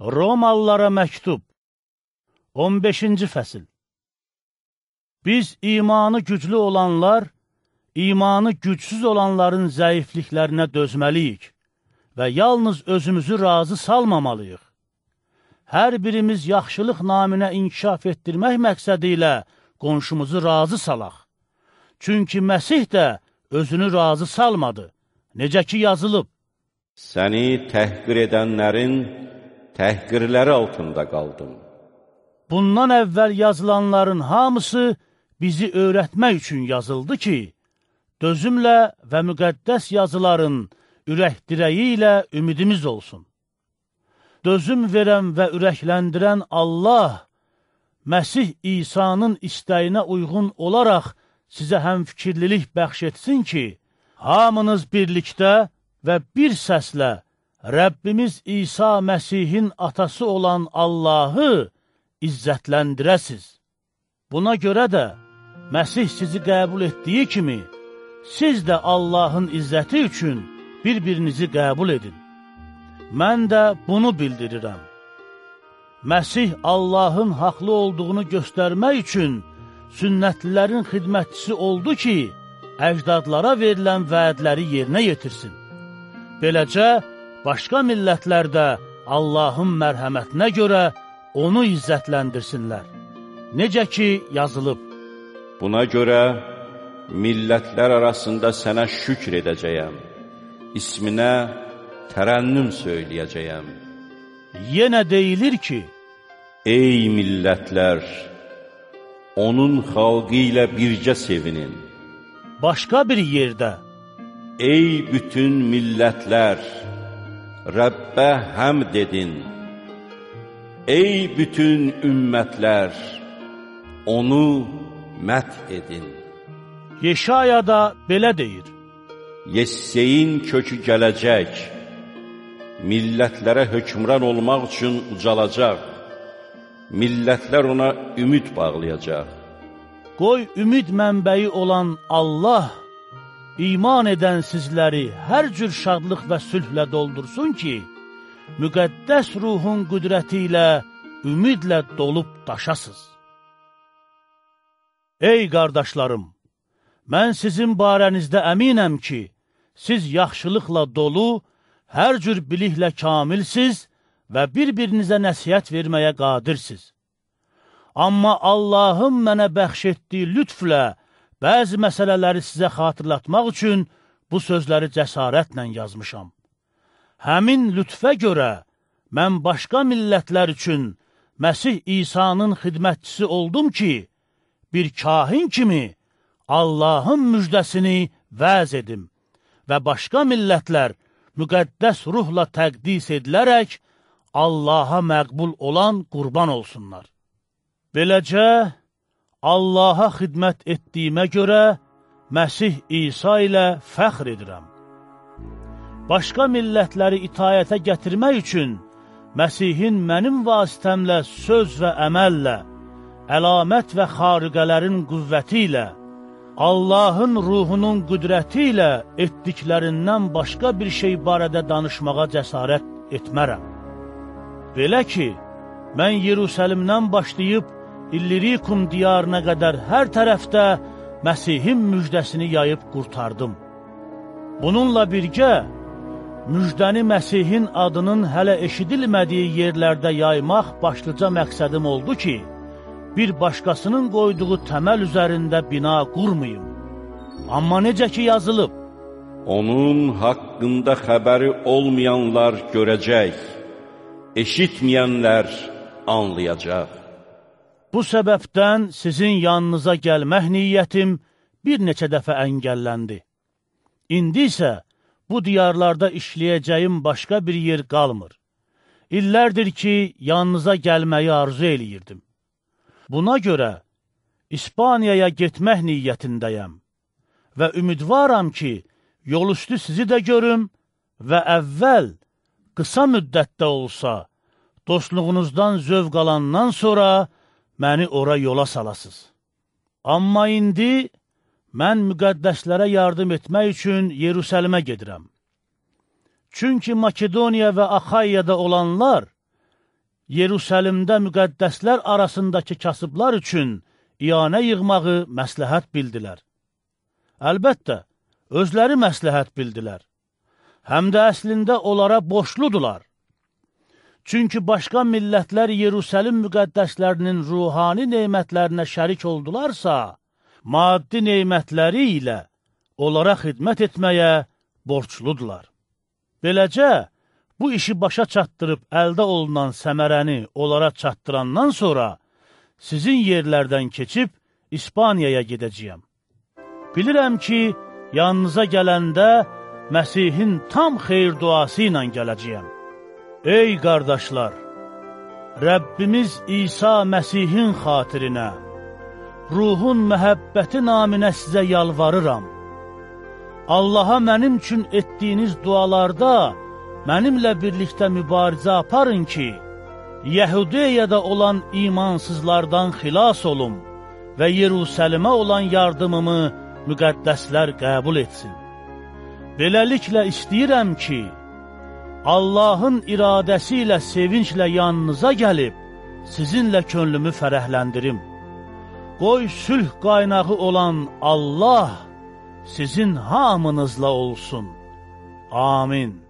Romalılara məktub 15-ci fəsil Biz imanı güclü olanlar, imanı gücsüz olanların zəifliklərinə dözməliyik və yalnız özümüzü razı salmamalıyıq. Hər birimiz yaxşılıq naminə inkişaf etdirmək məqsədi ilə qonşumuzu razı salaq. Çünki Məsih də özünü razı salmadı. Necə ki yazılıb. Səni təhqir edənlərin təhqirləri altında qaldım. Bundan əvvəl yazılanların hamısı bizi öyrətmək üçün yazıldı ki, dözümlə və müqəddəs yazıların ürək dirəyi ilə ümidimiz olsun. Dözüm verən və ürəkləndirən Allah, Məsih İsa'nın istəyinə uyğun olaraq sizə həm fikirlilik bəxş etsin ki, hamınız birlikdə və bir səslə Rəbbimiz İsa Məsihin atası olan Allahı izzətləndirəsiz. Buna görə də Məsih sizi qəbul etdiyi kimi, siz də Allahın izzəti üçün bir-birinizi qəbul edin. Mən də bunu bildirirəm. Məsih Allahın haqlı olduğunu göstərmək üçün sünnətlilərin xidmətçisi oldu ki, əcdadlara verilən vədləri yerinə yetirsin. Beləcə, başqa millətlər də Allahın mərhəmətinə görə onu izzətləndirsinlər. Necə ki, yazılıb. Buna görə millətlər arasında sənə şükr edəcəyəm, isminə tərənnüm söyləyəcəyəm. Yenə deyilir ki, Ey millətlər, onun xalqı ilə bircə sevinin. başqa bir yerdə, Ey bütün millətlər, Rəbbə həmd edin. Ey bütün ümmətlər, onu mət edin. Yeşayada belə deyir. Yesseyin kökü gələcək, millətlərə hökmran olmaq üçün ucalacaq, millətlər ona ümid bağlayacaq. Qoy ümid mənbəyi olan Allah, iman edən sizləri hər cür şadlıq və sülhlə doldursun ki, müqəddəs ruhun qüdrəti ilə ümidlə dolub daşasız. Ey qardaşlarım, mən sizin barənizdə əminəm ki, siz yaxşılıqla dolu, hər cür biliklə kamilsiz və bir-birinizə nəsiyyət verməyə qadirsiz. Amma Allahın mənə bəxş etdiyi lütflə bəzi məsələləri sizə xatırlatmaq üçün bu sözləri cəsarətlə yazmışam. Həmin lütfə görə mən başqa millətlər üçün Məsih İsa'nın xidmətçisi oldum ki, bir kahin kimi Allahın müjdəsini vəz edim və başqa millətlər müqəddəs ruhla təqdis edilərək Allaha məqbul olan qurban olsunlar. Beləcə, Allaha xidmət etdiyimə görə Məsih İsa ilə fəxr edirəm. Başqa millətləri itayətə gətirmək üçün Məsihin mənim vasitəmlə söz və əməllə, əlamət və xariqələrin qüvvəti ilə, Allahın ruhunun qüdrəti ilə etdiklərindən başqa bir şey barədə danışmağa cəsarət etmərəm. Belə ki, mən Yerusəlimdən başlayıb İllirikum diyarına qədər hər tərəfdə Məsihin müjdəsini yayıb qurtardım. Bununla birgə, müjdəni Məsihin adının hələ eşidilmədiyi yerlərdə yaymaq başlıca məqsədim oldu ki, bir başqasının qoyduğu təməl üzərində bina qurmayım. Amma necə ki yazılıb, Onun haqqında xəbəri olmayanlar görəcək, eşitməyənlər anlayacaq. Bu səbəbdən sizin yanınıza gəlmək niyyətim bir neçə dəfə əngəlləndi. İndi isə bu diyarlarda işləyəcəyim başqa bir yer qalmır. İllərdir ki, yanınıza gəlməyi arzu eləyirdim. Buna görə İspaniyaya getmək niyyətindəyəm və ümidvaram ki, yol üstü sizi də görüm və əvvəl qısa müddətdə olsa, dostluğunuzdan zövq alandan sonra məni ora yola salasız. Amma indi mən müqəddəslərə yardım etmək üçün Yerusəlimə gedirəm. Çünki Makedoniya və Axayyada olanlar Yerusəlimdə müqəddəslər arasındakı kasıblar üçün iyanə yığmağı məsləhət bildilər. Əlbəttə, özləri məsləhət bildilər. Həm də əslində onlara borcludular. Çünki başqa millətlər Yerusəlim müqəddəslərinin ruhani neymətlərinə şərik oldularsa, maddi neymətləri ilə onlara xidmət etməyə borcludular. Beləcə, bu işi başa çatdırıb əldə olunan səmərəni onlara çatdırandan sonra sizin yerlərdən keçib İspaniyaya gedəcəyəm. Bilirəm ki, yanınıza gələndə Məsihin tam xeyir duası ilə gələcəyəm. Ey qardaşlar, Rəbbimiz İsa Məsihin xatirinə, ruhun məhəbbəti naminə sizə yalvarıram. Allaha mənim üçün etdiyiniz dualarda mənimlə birlikdə mübarizə aparın ki, Yəhudiyada olan imansızlardan xilas olum və Yerusəlimə olan yardımımı müqəddəslər qəbul etsin. Beləliklə istəyirəm ki, Allahın iradəsi ilə sevinclə yanınıza gəlib, sizinlə könlümü fərəhləndirim. Qoy sülh qaynağı olan Allah sizin hamınızla olsun. Amin.